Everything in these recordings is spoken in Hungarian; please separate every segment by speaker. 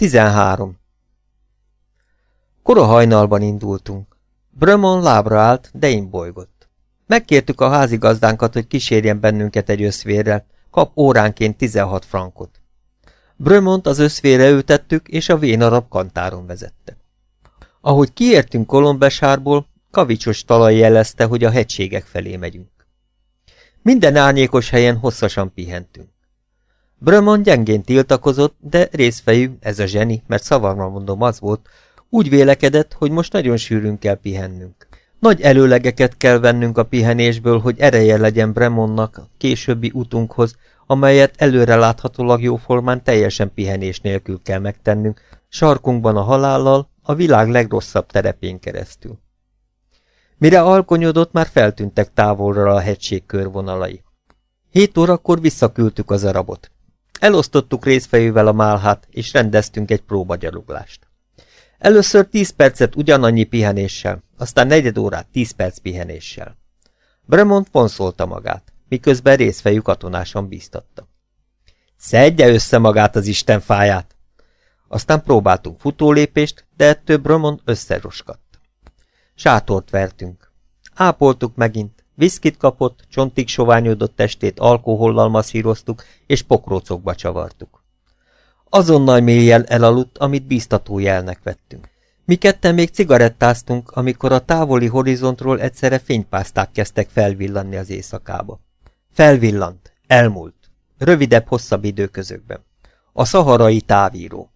Speaker 1: 13. Kora hajnalban indultunk. Brömon lábra állt, de én bolygott. Megkértük a házigazdánkat, hogy kísérjen bennünket egy összvérrel, kap óránként 16 frankot. Brömont az összvére ültettük, és a vénarab kantáron vezette. Ahogy kiértünk Kolombesárból, kavicsos talaj jelezte, hogy a hegységek felé megyünk. Minden árnyékos helyen hosszasan pihentünk. Brömon gyengén tiltakozott, de részfejű, ez a zseni, mert szavarma mondom az volt, úgy vélekedett, hogy most nagyon sűrűn kell pihennünk. Nagy előlegeket kell vennünk a pihenésből, hogy ereje legyen Bremonnak későbbi utunkhoz, amelyet előre láthatólag jóformán teljesen pihenés nélkül kell megtennünk, sarkunkban a halállal, a világ legrosszabb terepén keresztül. Mire alkonyodott, már feltűntek távolra a hegység körvonalai. Hét órakor visszaküldtük az arabot. Elosztottuk részfejűvel a málhát, és rendeztünk egy próbagyaloglást. Először tíz percet ugyanannyi pihenéssel, aztán negyed órát tíz perc pihenéssel. Bremont vonszolta magát, miközben részfejű katonásan bíztatta. Szedje össze magát az Isten fáját! Aztán próbáltunk futólépést, de ettől Bremont összeroskadt. Sátort vertünk. Ápoltuk megint, viszkit kapott, csontig soványodott testét alkohollal masszíroztuk, és pokrócokba csavartuk. Azonnal mélyen elaludt, amit bíztató jelnek vettünk. Mi ketten még cigarettáztunk, amikor a távoli horizontról egyszerre fénypászták kezdtek felvillanni az éjszakába. Felvillant, elmúlt, rövidebb-hosszabb időközökben. A szaharai távíró.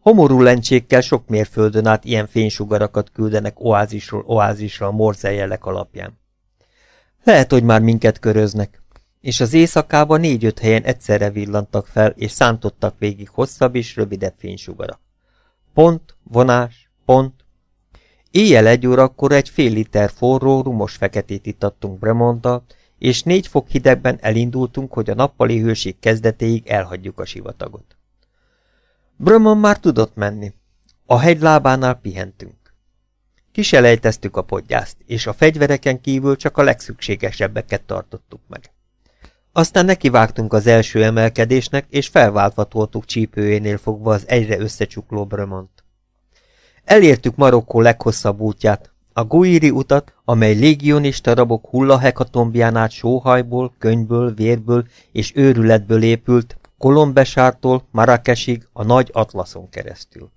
Speaker 1: Homorú lencsékkel sok mérföldön át ilyen fénysugarakat küldenek oázisról oázisra a morzeljelek alapján. Lehet, hogy már minket köröznek, és az éjszakában négy-öt helyen egyszerre villantak fel, és szántottak végig hosszabb és rövidebb fénysugara. Pont, vonás, pont. Éjjel egy órakor egy fél liter forró, rumos feketét itattunk Bremonttal, és négy fok hidegben elindultunk, hogy a nappali hőség kezdetéig elhagyjuk a sivatagot. Bremont már tudott menni. A hegy lábánál pihentünk. Kiselejteztük a podgyászt, és a fegyvereken kívül csak a legszükségesebbeket tartottuk meg. Aztán nekivágtunk az első emelkedésnek, és felváltva toltuk csípőjénél fogva az egyre összecsukló Brömont. Elértük Marokkó leghosszabb útját, a Guiri utat, amely légionista rabok hullahekatombján át sóhajból, könyvből, vérből és őrületből épült, Kolombesártól Marrakesig a nagy Atlaszon keresztül.